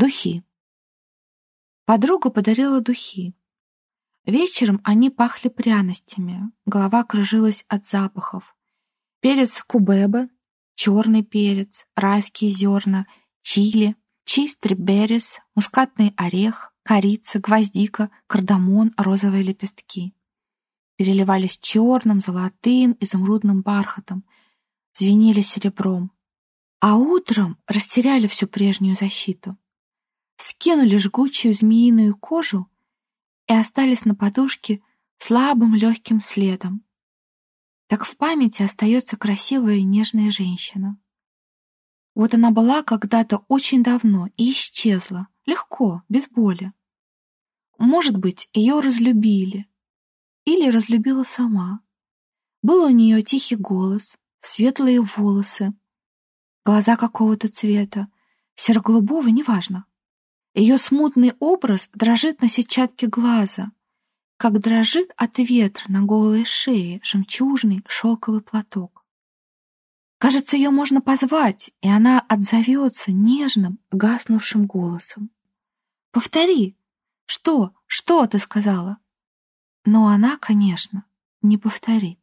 Духи. Подруга подарила духи. Вечером они пахли пряностями, голова кружилась от запахов. Перец кубебе, черный перец, райские зерна, чили, чистый берез, мускатный орех, корица, гвоздика, кардамон, розовые лепестки. Переливались черным, золотым, изумрудным бархатом, звенели серебром. А утром растеряли всю прежнюю защиту. Скинули жгучую змеиную кожу и остались на подушке слабым легким следом. Так в памяти остается красивая и нежная женщина. Вот она была когда-то очень давно и исчезла, легко, без боли. Может быть, ее разлюбили. Или разлюбила сама. Был у нее тихий голос, светлые волосы, глаза какого-то цвета, серо-голубого, неважно. Ее смутный образ дрожит на сетчатке глаза, как дрожит от ветра на голой шее жемчужный шелковый платок. Кажется, ее можно позвать, и она отзовется нежным, гаснувшим голосом. «Повтори! Что? Что ты сказала?» Но она, конечно, не повторит.